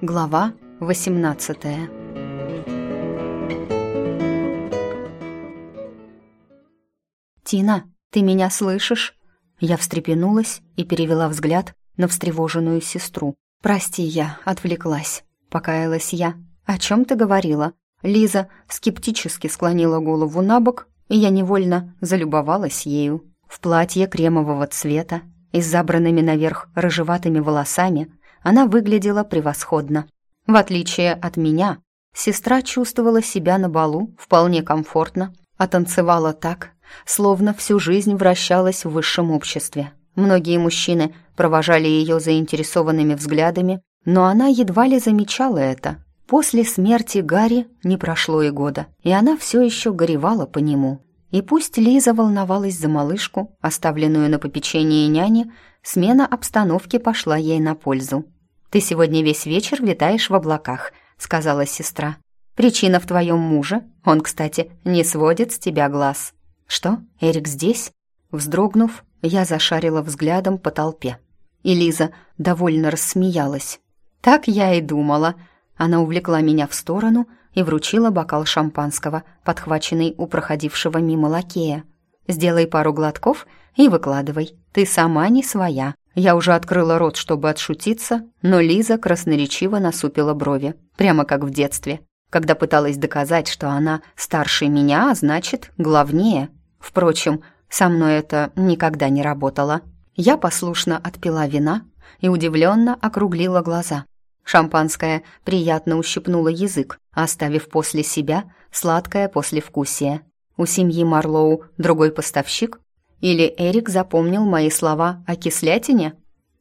Глава 18 «Тина, ты меня слышишь?» Я встрепенулась и перевела взгляд на встревоженную сестру. «Прости, я отвлеклась», — покаялась я. «О чем ты говорила?» Лиза скептически склонила голову на бок, и я невольно залюбовалась ею. В платье кремового цвета и с забранными наверх рыжеватыми волосами она выглядела превосходно. В отличие от меня, сестра чувствовала себя на балу вполне комфортно, а танцевала так, словно всю жизнь вращалась в высшем обществе. Многие мужчины провожали ее заинтересованными взглядами, но она едва ли замечала это. После смерти Гарри не прошло и года, и она все еще горевала по нему. И пусть Лиза волновалась за малышку, оставленную на попечении няни, смена обстановки пошла ей на пользу. «Ты сегодня весь вечер витаешь в облаках», — сказала сестра. «Причина в твоем муже. Он, кстати, не сводит с тебя глаз». «Что, Эрик здесь?» Вздрогнув, я зашарила взглядом по толпе. И Лиза довольно рассмеялась. «Так я и думала». Она увлекла меня в сторону и вручила бокал шампанского, подхваченный у проходившего мимо лакея. «Сделай пару глотков и выкладывай. Ты сама не своя». Я уже открыла рот, чтобы отшутиться, но Лиза красноречиво насупила брови, прямо как в детстве, когда пыталась доказать, что она старше меня, а значит, главнее. Впрочем, со мной это никогда не работало. Я послушно отпила вина и удивленно округлила глаза. Шампанское приятно ущипнуло язык, оставив после себя сладкое послевкусие. У семьи Марлоу другой поставщик? Или Эрик запомнил мои слова о кислятине?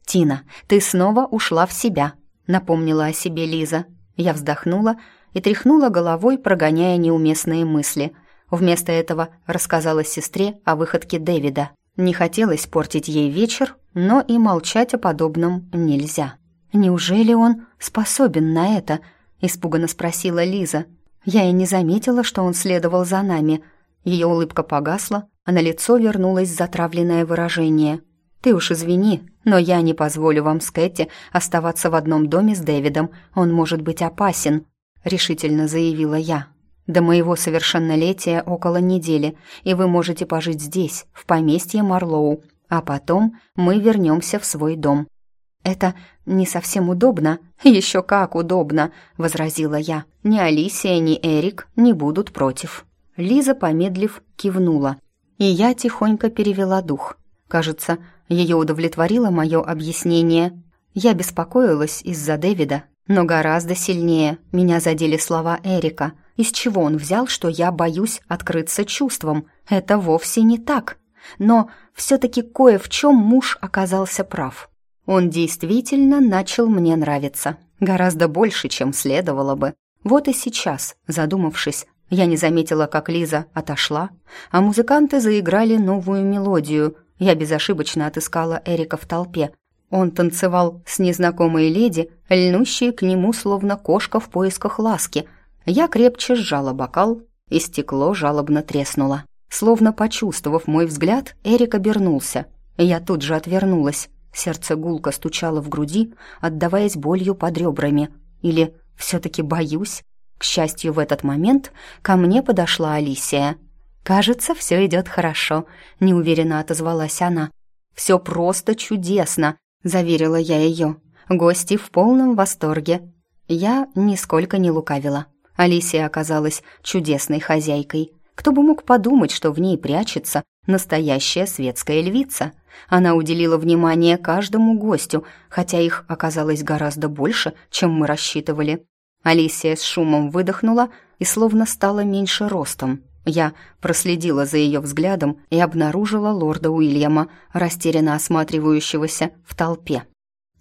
«Тина, ты снова ушла в себя», — напомнила о себе Лиза. Я вздохнула и тряхнула головой, прогоняя неуместные мысли. Вместо этого рассказала сестре о выходке Дэвида. Не хотелось портить ей вечер, но и молчать о подобном нельзя. «Неужели он способен на это?» — испуганно спросила Лиза. Я и не заметила, что он следовал за нами. Ее улыбка погасла, а на лицо вернулось затравленное выражение. «Ты уж извини, но я не позволю вам с Кэти оставаться в одном доме с Дэвидом. Он может быть опасен», — решительно заявила я. «До моего совершеннолетия около недели, и вы можете пожить здесь, в поместье Марлоу, а потом мы вернемся в свой дом. «Это не совсем удобно». «Еще как удобно», — возразила я. «Ни Алисия, ни Эрик не будут против». Лиза, помедлив, кивнула. И я тихонько перевела дух. Кажется, ее удовлетворило мое объяснение. Я беспокоилась из-за Дэвида, но гораздо сильнее меня задели слова Эрика. Из чего он взял, что я боюсь открыться чувствам? Это вовсе не так. Но все-таки кое в чем муж оказался прав. Он действительно начал мне нравиться. Гораздо больше, чем следовало бы. Вот и сейчас, задумавшись, я не заметила, как Лиза отошла, а музыканты заиграли новую мелодию. Я безошибочно отыскала Эрика в толпе. Он танцевал с незнакомой леди, льнущей к нему словно кошка в поисках ласки. Я крепче сжала бокал, и стекло жалобно треснуло. Словно почувствовав мой взгляд, Эрик обернулся. Я тут же отвернулась. Сердце гулко стучало в груди, отдаваясь болью под ребрами. Или все-таки боюсь? К счастью, в этот момент ко мне подошла Алисия. «Кажется, все идет хорошо», — неуверенно отозвалась она. «Все просто чудесно», — заверила я ее. «Гости в полном восторге». Я нисколько не лукавила. Алисия оказалась чудесной хозяйкой. Кто бы мог подумать, что в ней прячется настоящая светская львица. Она уделила внимание каждому гостю, хотя их оказалось гораздо больше, чем мы рассчитывали. Алисия с шумом выдохнула и словно стала меньше ростом. Я проследила за ее взглядом и обнаружила лорда Уильяма, растерянно осматривающегося в толпе.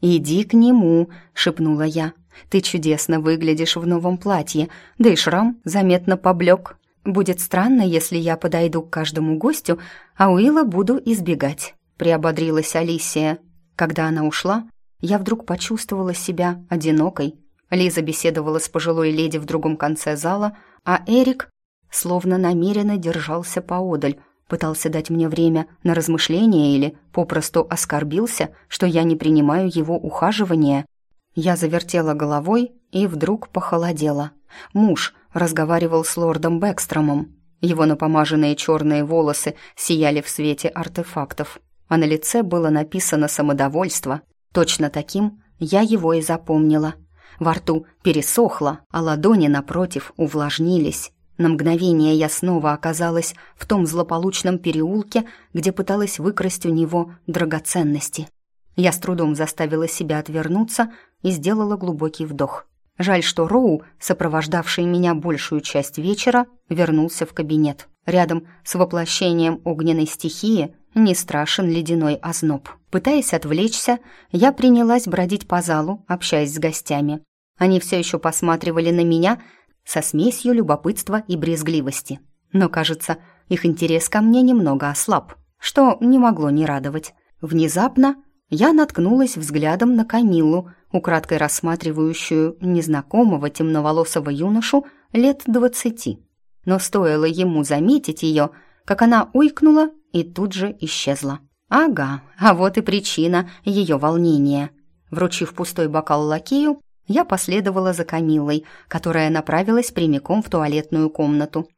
«Иди к нему», — шепнула я. «Ты чудесно выглядишь в новом платье, да и шрам заметно поблек. Будет странно, если я подойду к каждому гостю, а Уилла буду избегать», — приободрилась Алисия. Когда она ушла, я вдруг почувствовала себя одинокой. Лиза беседовала с пожилой леди в другом конце зала, а Эрик словно намеренно держался поодаль, пытался дать мне время на размышление или попросту оскорбился, что я не принимаю его ухаживания. Я завертела головой и вдруг похолодела. Муж разговаривал с лордом Бэкстромом. Его напомаженные черные волосы сияли в свете артефактов, а на лице было написано самодовольство. Точно таким я его и запомнила. Во рту пересохло, а ладони, напротив, увлажнились. На мгновение я снова оказалась в том злополучном переулке, где пыталась выкрасть у него драгоценности. Я с трудом заставила себя отвернуться и сделала глубокий вдох. Жаль, что Роу, сопровождавший меня большую часть вечера, вернулся в кабинет. Рядом с воплощением огненной стихии не страшен ледяной озноб. Пытаясь отвлечься, я принялась бродить по залу, общаясь с гостями. Они все еще посматривали на меня со смесью любопытства и брезгливости. Но, кажется, их интерес ко мне немного ослаб, что не могло не радовать. Внезапно я наткнулась взглядом на Камиллу, украдкой рассматривающую незнакомого темноволосого юношу лет двадцати. Но стоило ему заметить ее, как она уйкнула и тут же исчезла. Ага, а вот и причина ее волнения. Вручив пустой бокал лакею, я последовала за Камиллой, которая направилась прямиком в туалетную комнату.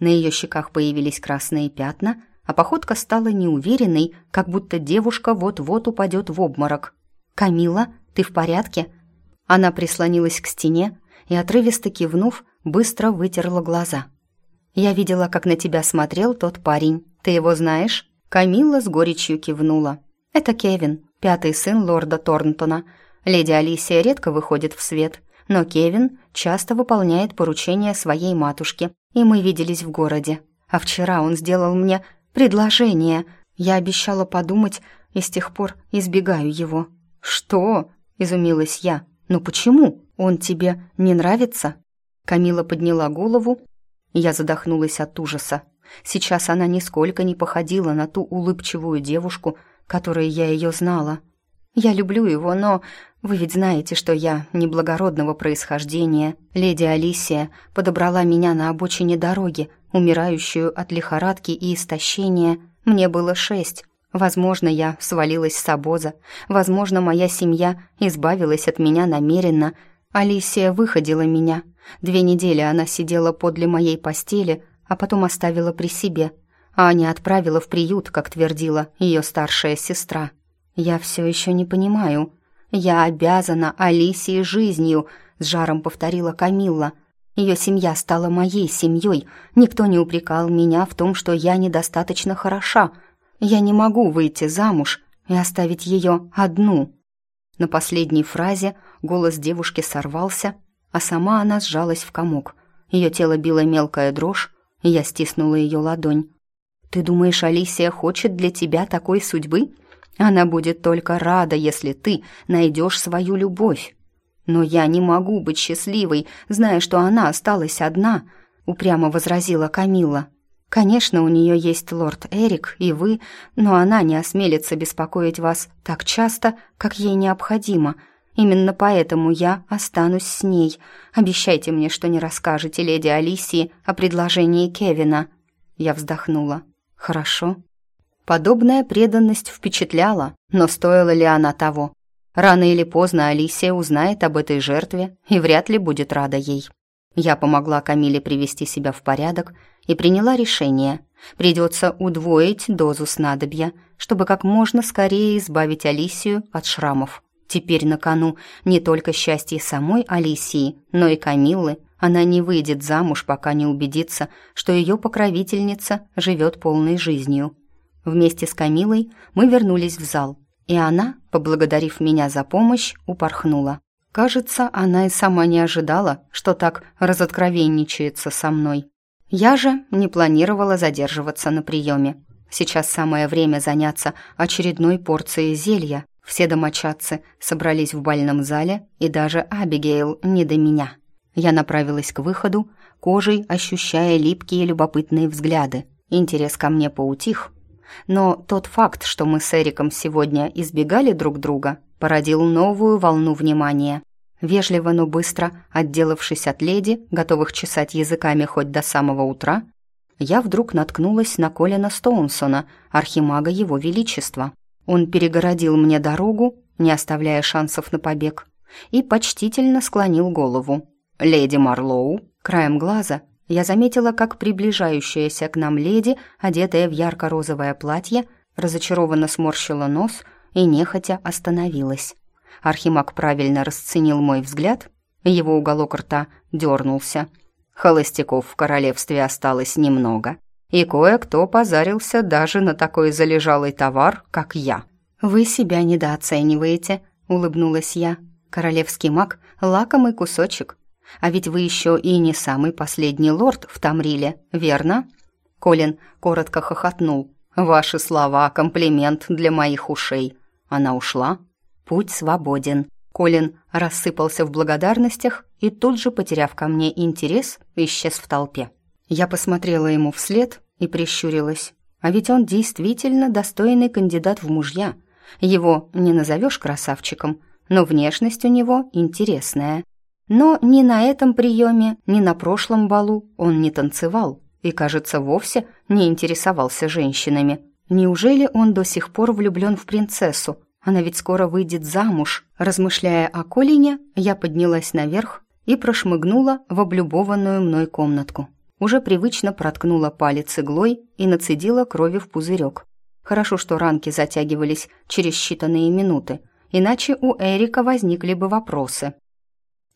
На ее щеках появились красные пятна, а походка стала неуверенной, как будто девушка вот-вот упадет в обморок. «Камила, ты в порядке?» Она прислонилась к стене и, отрывисто кивнув, быстро вытерла глаза. «Я видела, как на тебя смотрел тот парень. Ты его знаешь?» Камилла с горечью кивнула. «Это Кевин, пятый сын лорда Торнтона. Леди Алисия редко выходит в свет, но Кевин часто выполняет поручения своей матушки, и мы виделись в городе. А вчера он сделал мне предложение. Я обещала подумать, и с тех пор избегаю его». «Что?» – изумилась я. «Ну почему? Он тебе не нравится?» Камила подняла голову. Я задохнулась от ужаса. Сейчас она нисколько не походила на ту улыбчивую девушку, которой я ее знала. Я люблю его, но вы ведь знаете, что я неблагородного происхождения. Леди Алисия подобрала меня на обочине дороги, умирающую от лихорадки и истощения. Мне было шесть. Возможно, я свалилась с обоза. Возможно, моя семья избавилась от меня намеренно. Алисия выходила меня. Две недели она сидела подле моей постели, а потом оставила при себе. А не отправила в приют, как твердила ее старшая сестра. Я все еще не понимаю. Я обязана Алисии жизнью, с жаром повторила Камилла. Ее семья стала моей семьей. Никто не упрекал меня в том, что я недостаточно хороша, я не могу выйти замуж и оставить ее одну». На последней фразе голос девушки сорвался, а сама она сжалась в комок. Ее тело било мелкая дрожь, я стиснула ее ладонь. «Ты думаешь, Алисия хочет для тебя такой судьбы? Она будет только рада, если ты найдешь свою любовь. Но я не могу быть счастливой, зная, что она осталась одна», — упрямо возразила Камила. Конечно, у нее есть лорд Эрик и вы, но она не осмелится беспокоить вас так часто, как ей необходимо. Именно поэтому я останусь с ней. Обещайте мне, что не расскажете леди Алисии о предложении Кевина». Я вздохнула. «Хорошо». Подобная преданность впечатляла, но стоила ли она того? Рано или поздно Алисия узнает об этой жертве и вряд ли будет рада ей. Я помогла Камиле привести себя в порядок и приняла решение. Придется удвоить дозу снадобья, чтобы как можно скорее избавить Алисию от шрамов. Теперь на кону не только счастье самой Алисии, но и Камиллы. Она не выйдет замуж, пока не убедится, что ее покровительница живет полной жизнью. Вместе с Камилой мы вернулись в зал, и она, поблагодарив меня за помощь, упорхнула. Кажется, она и сама не ожидала, что так разоткровенничается со мной. Я же не планировала задерживаться на приеме. Сейчас самое время заняться очередной порцией зелья. Все домочадцы собрались в бальном зале, и даже Абигейл не до меня. Я направилась к выходу, кожей ощущая липкие любопытные взгляды. Интерес ко мне поутих. Но тот факт, что мы с Эриком сегодня избегали друг друга, породил новую волну внимания. Вежливо, но быстро, отделавшись от леди, готовых чесать языками хоть до самого утра, я вдруг наткнулась на Колина Стоунсона, архимага его величества. Он перегородил мне дорогу, не оставляя шансов на побег. и почтительно склонил голову. «Леди Марлоу?» Краем глаза я заметила, как приближающаяся к нам леди, одетая в ярко-розовое платье, разочарованно сморщила нос и нехотя остановилась. Архимаг правильно расценил мой взгляд, его уголок рта дернулся. Холостяков в королевстве осталось немного, и кое-кто позарился даже на такой залежалый товар, как я. «Вы себя недооцениваете», — улыбнулась я. «Королевский маг — лакомый кусочек. А ведь вы еще и не самый последний лорд в Тамриле, верно?» Колин коротко хохотнул. «Ваши слова — комплимент для моих ушей». Она ушла. Путь свободен. Колин рассыпался в благодарностях и тут же, потеряв ко мне интерес, исчез в толпе. Я посмотрела ему вслед и прищурилась. А ведь он действительно достойный кандидат в мужья. Его не назовешь красавчиком, но внешность у него интересная. Но ни на этом приеме, ни на прошлом балу он не танцевал и, кажется, вовсе не интересовался женщинами. Неужели он до сих пор влюблен в принцессу? Она ведь скоро выйдет замуж. Размышляя о Колине, я поднялась наверх и прошмыгнула в облюбованную мной комнатку. Уже привычно проткнула палец иглой и нацедила крови в пузырек. Хорошо, что ранки затягивались через считанные минуты, иначе у Эрика возникли бы вопросы.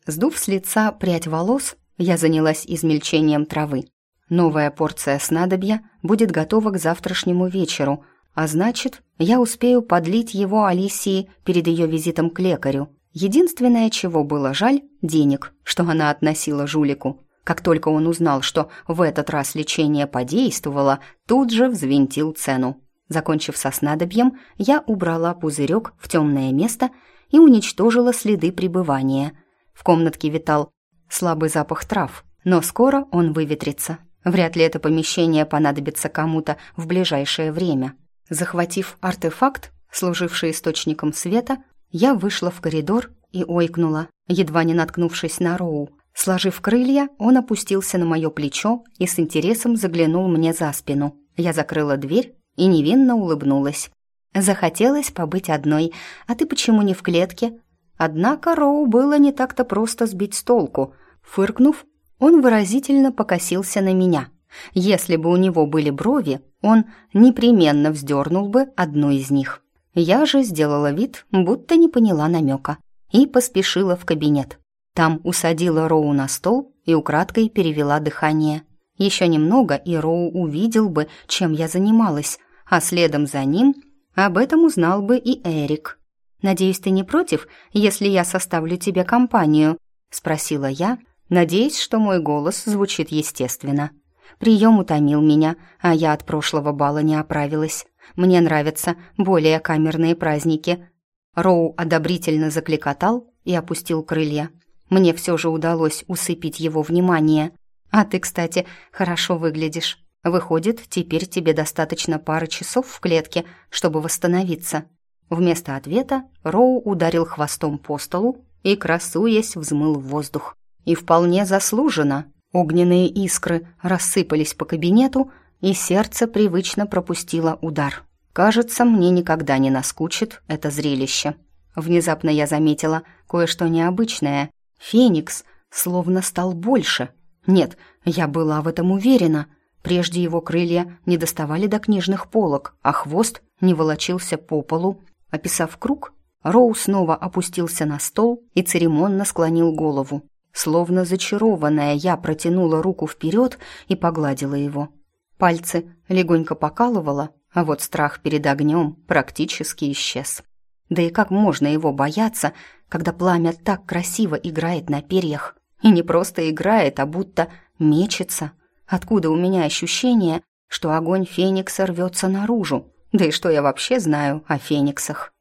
Сдув с лица прядь волос, я занялась измельчением травы. Новая порция снадобья будет готова к завтрашнему вечеру, а значит, я успею подлить его Алисии перед ее визитом к лекарю. Единственное, чего было жаль – денег, что она относила жулику. Как только он узнал, что в этот раз лечение подействовало, тут же взвинтил цену. Закончив со снадобьем, я убрала пузырек в темное место и уничтожила следы пребывания – в комнатке витал слабый запах трав, но скоро он выветрится. Вряд ли это помещение понадобится кому-то в ближайшее время. Захватив артефакт, служивший источником света, я вышла в коридор и ойкнула, едва не наткнувшись на Роу. Сложив крылья, он опустился на мое плечо и с интересом заглянул мне за спину. Я закрыла дверь и невинно улыбнулась. «Захотелось побыть одной, а ты почему не в клетке?» Однако Роу было не так-то просто сбить с толку. Фыркнув, он выразительно покосился на меня. Если бы у него были брови, он непременно вздернул бы одну из них. Я же сделала вид, будто не поняла намека, и поспешила в кабинет. Там усадила Роу на стол и украдкой перевела дыхание. Еще немного, и Роу увидел бы, чем я занималась, а следом за ним об этом узнал бы и Эрик. «Надеюсь, ты не против, если я составлю тебе компанию?» — спросила я, надеясь, что мой голос звучит естественно. Прием утомил меня, а я от прошлого бала не оправилась. Мне нравятся более камерные праздники. Роу одобрительно закликотал и опустил крылья. Мне все же удалось усыпить его внимание. «А ты, кстати, хорошо выглядишь. Выходит, теперь тебе достаточно пары часов в клетке, чтобы восстановиться». Вместо ответа Роу ударил хвостом по столу и, красуясь, взмыл в воздух. И вполне заслуженно. Огненные искры рассыпались по кабинету, и сердце привычно пропустило удар. Кажется, мне никогда не наскучит это зрелище. Внезапно я заметила кое-что необычное. Феникс словно стал больше. Нет, я была в этом уверена. Прежде его крылья не доставали до книжных полок, а хвост не волочился по полу, Описав круг, Роу снова опустился на стол и церемонно склонил голову. Словно зачарованная, я протянула руку вперед и погладила его. Пальцы легонько покалывало, а вот страх перед огнем практически исчез. Да и как можно его бояться, когда пламя так красиво играет на перьях? И не просто играет, а будто мечется. Откуда у меня ощущение, что огонь Феникса рвется наружу, да и что я вообще знаю о фениксах?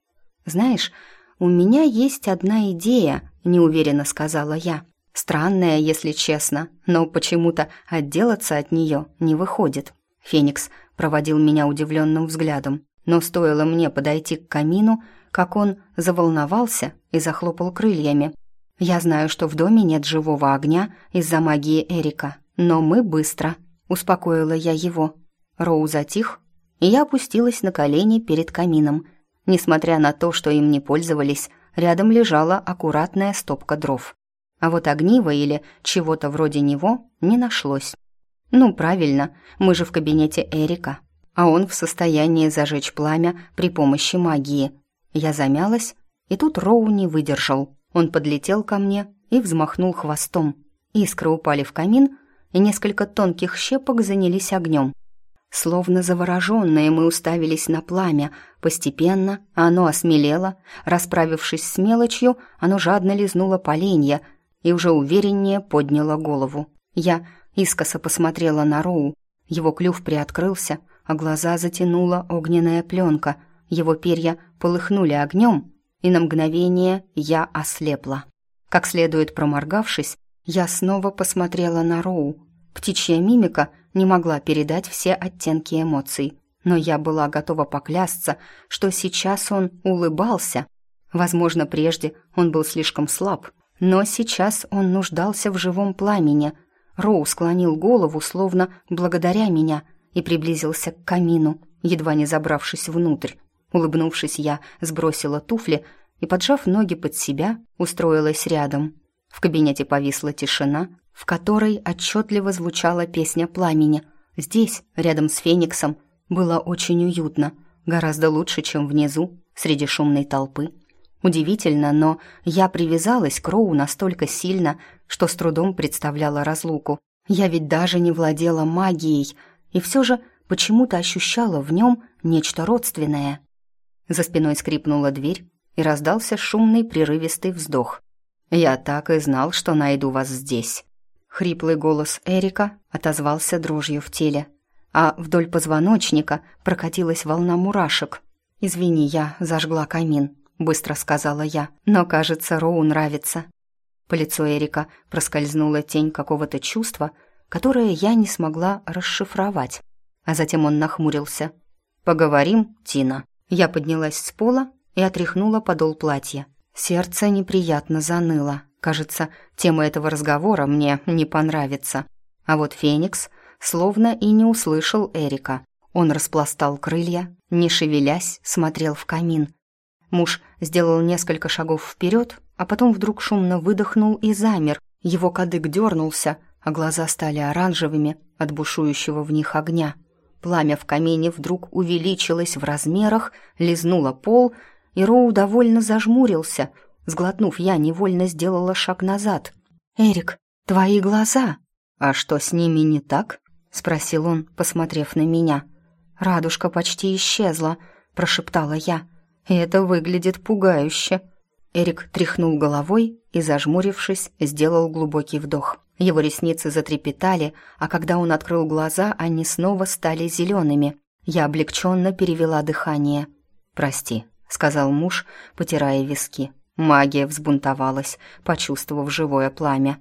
Знаешь, у меня есть одна идея, неуверенно сказала я. Странная, если честно, но почему-то отделаться от нее не выходит. Феникс проводил меня удивленным взглядом, но стоило мне подойти к камину, как он заволновался и захлопал крыльями. Я знаю, что в доме нет живого огня из-за магии Эрика, но мы быстро. Успокоила я его. Роу затих, и я опустилась на колени перед камином. Несмотря на то, что им не пользовались, рядом лежала аккуратная стопка дров. А вот огнива или чего-то вроде него не нашлось. Ну, правильно, мы же в кабинете Эрика, а он в состоянии зажечь пламя при помощи магии. Я замялась, и тут Роу не выдержал. Он подлетел ко мне и взмахнул хвостом. Искры упали в камин, и несколько тонких щепок занялись огнем. Словно завороженные мы уставились на пламя. Постепенно оно осмелело. Расправившись с мелочью, оно жадно лизнуло поленья и уже увереннее подняло голову. Я искоса посмотрела на Роу. Его клюв приоткрылся, а глаза затянула огненная пленка. Его перья полыхнули огнем, и на мгновение я ослепла. Как следует проморгавшись, я снова посмотрела на Роу. Птичья мимика не могла передать все оттенки эмоций, но я была готова поклясться, что сейчас он улыбался. Возможно, прежде он был слишком слаб, но сейчас он нуждался в живом пламени. Роу склонил голову, словно благодаря меня, и приблизился к камину, едва не забравшись внутрь. Улыбнувшись, я сбросила туфли и, поджав ноги под себя, устроилась рядом. В кабинете повисла тишина, в которой отчетливо звучала песня пламени. Здесь, рядом с Фениксом, было очень уютно, гораздо лучше, чем внизу, среди шумной толпы. Удивительно, но я привязалась к Роу настолько сильно, что с трудом представляла разлуку. Я ведь даже не владела магией, и все же почему-то ощущала в нем нечто родственное. За спиной скрипнула дверь, и раздался шумный прерывистый вздох. «Я так и знал, что найду вас здесь». Хриплый голос Эрика отозвался дрожью в теле, а вдоль позвоночника прокатилась волна мурашек. «Извини, я зажгла камин», — быстро сказала я, «но, кажется, Роу нравится». По лицу Эрика проскользнула тень какого-то чувства, которое я не смогла расшифровать. А затем он нахмурился. «Поговорим, Тина». Я поднялась с пола и отряхнула подол платья. Сердце неприятно заныло. Кажется, тема этого разговора мне не понравится. А вот Феникс словно и не услышал Эрика. Он распластал крылья, не шевелясь, смотрел в камин. Муж сделал несколько шагов вперед, а потом вдруг шумно выдохнул и замер. Его кадык дернулся, а глаза стали оранжевыми от бушующего в них огня. Пламя в камине вдруг увеличилось в размерах, лизнуло пол и Роу довольно зажмурился. Сглотнув, я невольно сделала шаг назад. «Эрик, твои глаза!» «А что с ними не так?» — спросил он, посмотрев на меня. «Радужка почти исчезла», — прошептала я. «Это выглядит пугающе». Эрик тряхнул головой и, зажмурившись, сделал глубокий вдох. Его ресницы затрепетали, а когда он открыл глаза, они снова стали зелеными. Я облегченно перевела дыхание. «Прости», — сказал муж, потирая виски. Магия взбунтовалась, почувствовав живое пламя.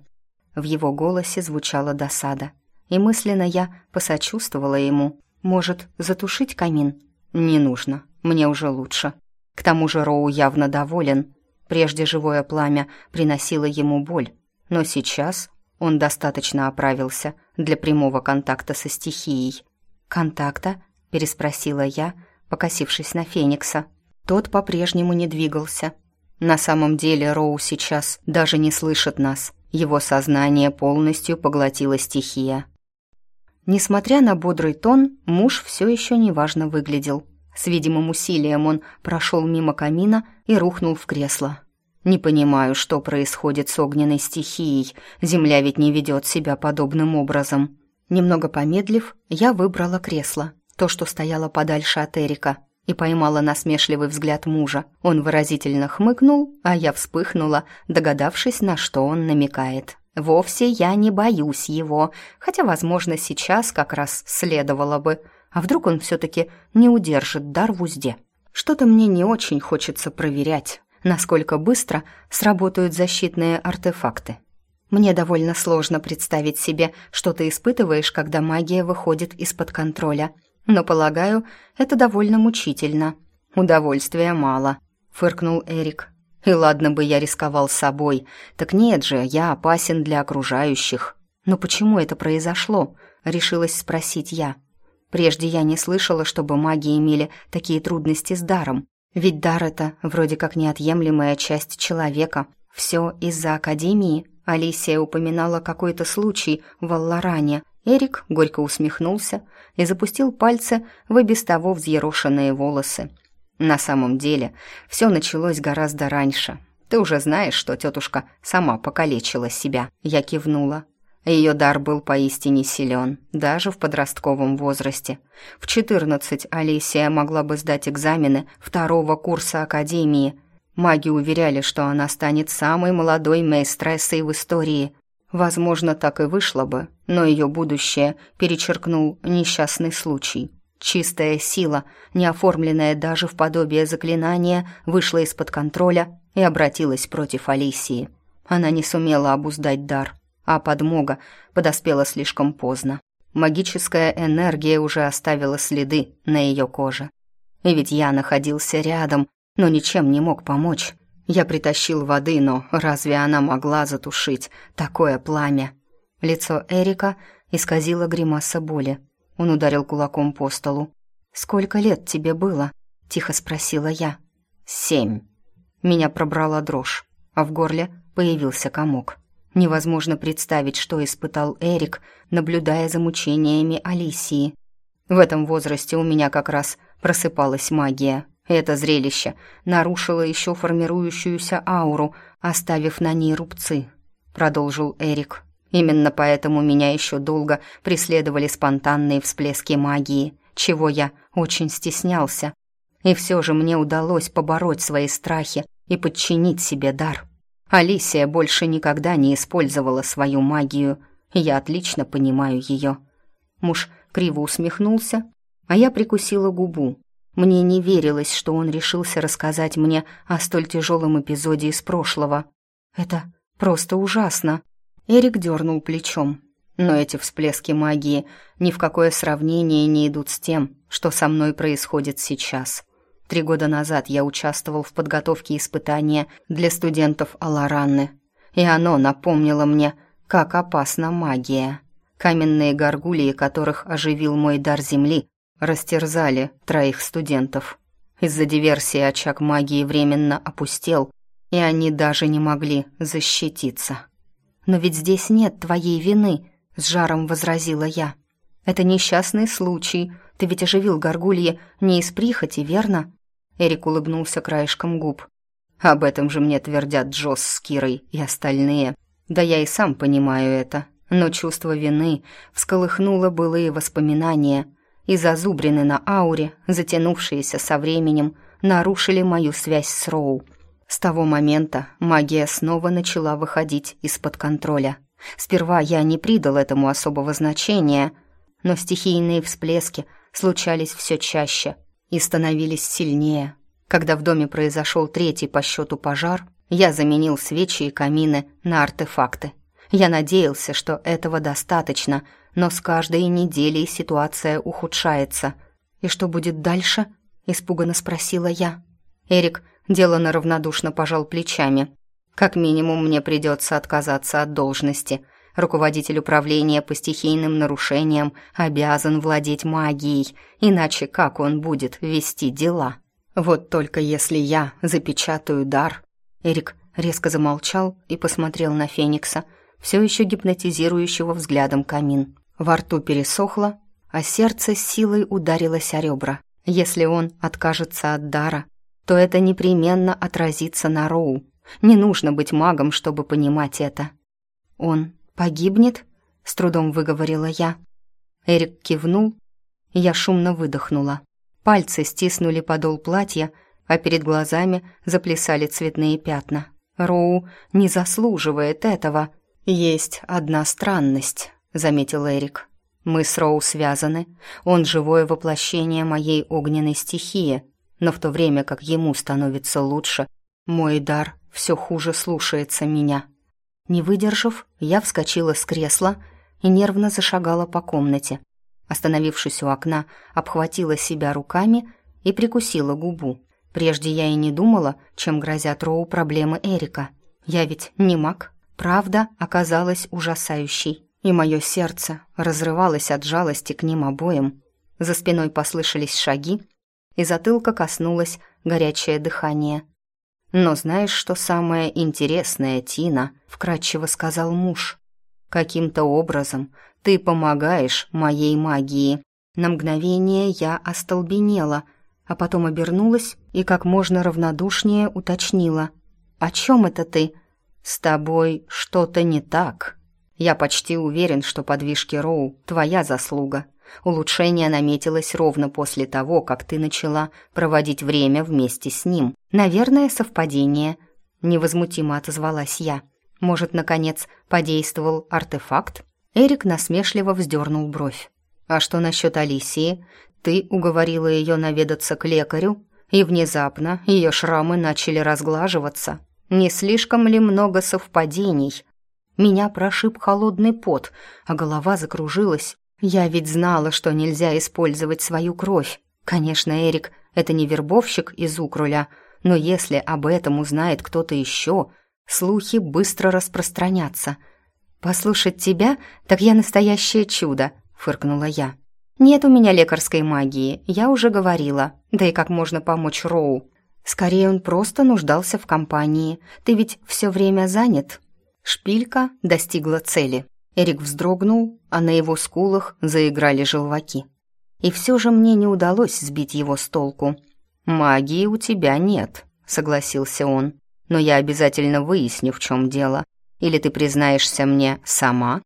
В его голосе звучала досада. И мысленно я посочувствовала ему. «Может, затушить камин?» «Не нужно, мне уже лучше». К тому же Роу явно доволен. Прежде живое пламя приносило ему боль, но сейчас он достаточно оправился для прямого контакта со стихией. «Контакта?» — переспросила я, покосившись на Феникса. Тот по-прежнему не двигался. На самом деле Роу сейчас даже не слышит нас. Его сознание полностью поглотила стихия. Несмотря на бодрый тон, муж все еще неважно выглядел. С видимым усилием он прошел мимо камина и рухнул в кресло. «Не понимаю, что происходит с огненной стихией. Земля ведь не ведет себя подобным образом». Немного помедлив, я выбрала кресло, то, что стояло подальше от Эрика, и поймала насмешливый взгляд мужа. Он выразительно хмыкнул, а я вспыхнула, догадавшись, на что он намекает. Вовсе я не боюсь его, хотя, возможно, сейчас как раз следовало бы. А вдруг он все-таки не удержит дар в узде? Что-то мне не очень хочется проверять, насколько быстро сработают защитные артефакты. Мне довольно сложно представить себе, что ты испытываешь, когда магия выходит из-под контроля – но, полагаю, это довольно мучительно. Удовольствия мало», — фыркнул Эрик. «И ладно бы я рисковал собой, так нет же, я опасен для окружающих». «Но почему это произошло?» — решилась спросить я. Прежде я не слышала, чтобы маги имели такие трудности с даром. Ведь дар это вроде как неотъемлемая часть человека. Все из-за Академии. Алисия упоминала какой-то случай в Алларане. Эрик горько усмехнулся и запустил пальцы в и без того взъерошенные волосы. На самом деле, все началось гораздо раньше. Ты уже знаешь, что тетушка сама покалечила себя. Я кивнула. Ее дар был поистине силен, даже в подростковом возрасте. В 14 Алисия могла бы сдать экзамены второго курса академии. Маги уверяли, что она станет самой молодой мейстрессой в истории. Возможно, так и вышло бы, но ее будущее перечеркнул несчастный случай. Чистая сила, не оформленная даже в подобие заклинания, вышла из-под контроля и обратилась против Алисии. Она не сумела обуздать дар – а подмога подоспела слишком поздно. Магическая энергия уже оставила следы на ее коже. И ведь я находился рядом, но ничем не мог помочь. Я притащил воды, но разве она могла затушить такое пламя? Лицо Эрика исказило гримаса боли. Он ударил кулаком по столу. «Сколько лет тебе было?» — тихо спросила я. «Семь». Меня пробрала дрожь, а в горле появился комок. Невозможно представить, что испытал Эрик, наблюдая за мучениями Алисии. В этом возрасте у меня как раз просыпалась магия. Это зрелище нарушило еще формирующуюся ауру, оставив на ней рубцы, продолжил Эрик. Именно поэтому меня еще долго преследовали спонтанные всплески магии, чего я очень стеснялся. И все же мне удалось побороть свои страхи и подчинить себе дар. Алисия больше никогда не использовала свою магию, я отлично понимаю ее. Муж криво усмехнулся, а я прикусила губу. Мне не верилось, что он решился рассказать мне о столь тяжелом эпизоде из прошлого. Это просто ужасно. Эрик дернул плечом. Но эти всплески магии ни в какое сравнение не идут с тем, что со мной происходит сейчас. Три года назад я участвовал в подготовке испытания для студентов Аларанны, и оно напомнило мне, как опасна магия. Каменные горгулии, которых оживил мой дар земли, растерзали троих студентов. Из-за диверсии очаг магии временно опустел, и они даже не могли защититься. «Но ведь здесь нет твоей вины», — с жаром возразила я. «Это несчастный случай. Ты ведь оживил горгульи не из прихоти, верно?» Эрик улыбнулся краешком губ. «Об этом же мне твердят Джосс с Кирой и остальные. Да я и сам понимаю это. Но чувство вины всколыхнуло былые воспоминания, и зазубрины на ауре, затянувшиеся со временем, нарушили мою связь с Роу. С того момента магия снова начала выходить из-под контроля. Сперва я не придал этому особого значения, но стихийные всплески случались все чаще — и становились сильнее. Когда в доме произошел третий по счету пожар, я заменил свечи и камины на артефакты. Я надеялся, что этого достаточно, но с каждой неделей ситуация ухудшается. «И что будет дальше?» — испуганно спросила я. Эрик делано равнодушно пожал плечами. «Как минимум мне придется отказаться от должности», Руководитель управления по стихийным нарушениям обязан владеть магией, иначе как он будет вести дела? Вот только если я запечатаю дар... Эрик резко замолчал и посмотрел на Феникса, все еще гипнотизирующего взглядом камин. Во рту пересохло, а сердце силой ударилось о ребра. Если он откажется от дара, то это непременно отразится на Роу. Не нужно быть магом, чтобы понимать это. Он «Погибнет?» — с трудом выговорила я. Эрик кивнул, я шумно выдохнула. Пальцы стиснули подол платья, а перед глазами заплясали цветные пятна. Роу не заслуживает этого. Есть одна странность, заметил Эрик. Мы с Роу связаны. Он живое воплощение моей огненной стихии, но в то время как ему становится лучше, мой дар все хуже слушается меня. Не выдержав, я вскочила с кресла и нервно зашагала по комнате. Остановившись у окна, обхватила себя руками и прикусила губу. Прежде я и не думала, чем грозят Роу проблемы Эрика. Я ведь не маг. Правда оказалась ужасающей, и мое сердце разрывалось от жалости к ним обоим. За спиной послышались шаги, и затылка коснулась горячее дыхание. «Но знаешь, что самое интересное, Тина?» — вкратчиво сказал муж. «Каким-то образом ты помогаешь моей магии». На мгновение я остолбенела, а потом обернулась и как можно равнодушнее уточнила. «О чем это ты?» «С тобой что-то не так. Я почти уверен, что подвижки Роу — твоя заслуга. Улучшение наметилось ровно после того, как ты начала проводить время вместе с ним. Наверное, совпадение. Невозмутимо отозвалась я. Может, наконец, подействовал артефакт? Эрик насмешливо вздернул бровь. А что насчет Алисии? Ты уговорила ее наведаться к лекарю, и внезапно ее шрамы начали разглаживаться. Не слишком ли много совпадений? Меня прошиб холодный пот, а голова закружилась. Я ведь знала, что нельзя использовать свою кровь. Конечно, Эрик — это не вербовщик из Укруля, но если об этом узнает кто-то еще, слухи быстро распространятся. «Послушать тебя, так я настоящее чудо», — фыркнула я. «Нет у меня лекарской магии, я уже говорила. Да и как можно помочь Роу? Скорее, он просто нуждался в компании. Ты ведь все время занят». Шпилька достигла цели. Эрик вздрогнул, а на его скулах заиграли желваки. И все же мне не удалось сбить его с толку. «Магии у тебя нет», — согласился он. «Но я обязательно выясню, в чем дело. Или ты признаешься мне сама?»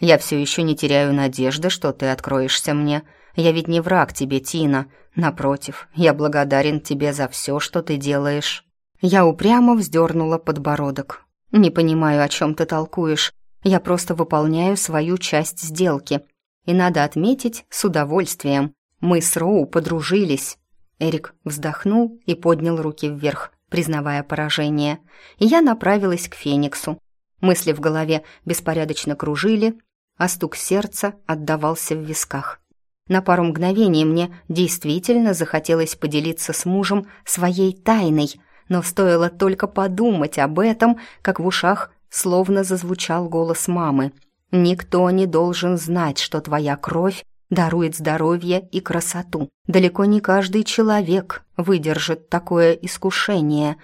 «Я все еще не теряю надежды, что ты откроешься мне. Я ведь не враг тебе, Тина. Напротив, я благодарен тебе за все, что ты делаешь». Я упрямо вздернула подбородок. «Не понимаю, о чем ты толкуешь. Я просто выполняю свою часть сделки. И надо отметить, с удовольствием. Мы с Роу подружились. Эрик вздохнул и поднял руки вверх, признавая поражение. И я направилась к Фениксу. Мысли в голове беспорядочно кружили, а стук сердца отдавался в висках. На пару мгновений мне действительно захотелось поделиться с мужем своей тайной, но стоило только подумать об этом, как в ушах словно зазвучал голос мамы. «Никто не должен знать, что твоя кровь дарует здоровье и красоту. Далеко не каждый человек выдержит такое искушение.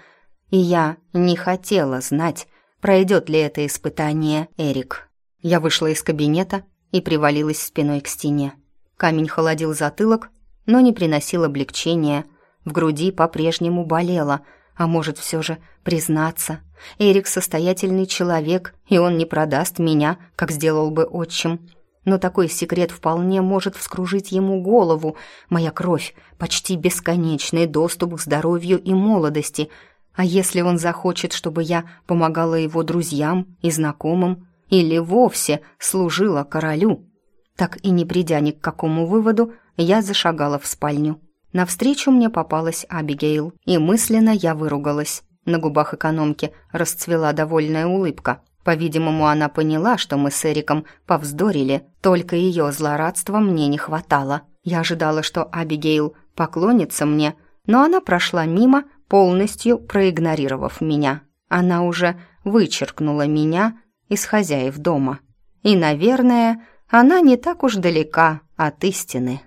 И я не хотела знать, пройдет ли это испытание Эрик. Я вышла из кабинета и привалилась спиной к стене. Камень холодил затылок, но не приносил облегчения. В груди по-прежнему болело — а может, все же признаться? Эрик состоятельный человек, и он не продаст меня, как сделал бы отчим. Но такой секрет вполне может вскружить ему голову. Моя кровь — почти бесконечный доступ к здоровью и молодости. А если он захочет, чтобы я помогала его друзьям и знакомым, или вовсе служила королю? Так и не придя ни к какому выводу, я зашагала в спальню. Навстречу мне попалась Абигейл, и мысленно я выругалась. На губах экономки расцвела довольная улыбка. По-видимому, она поняла, что мы с Эриком повздорили, только ее злорадства мне не хватало. Я ожидала, что Абигейл поклонится мне, но она прошла мимо, полностью проигнорировав меня. Она уже вычеркнула меня из хозяев дома. И, наверное, она не так уж далека от истины.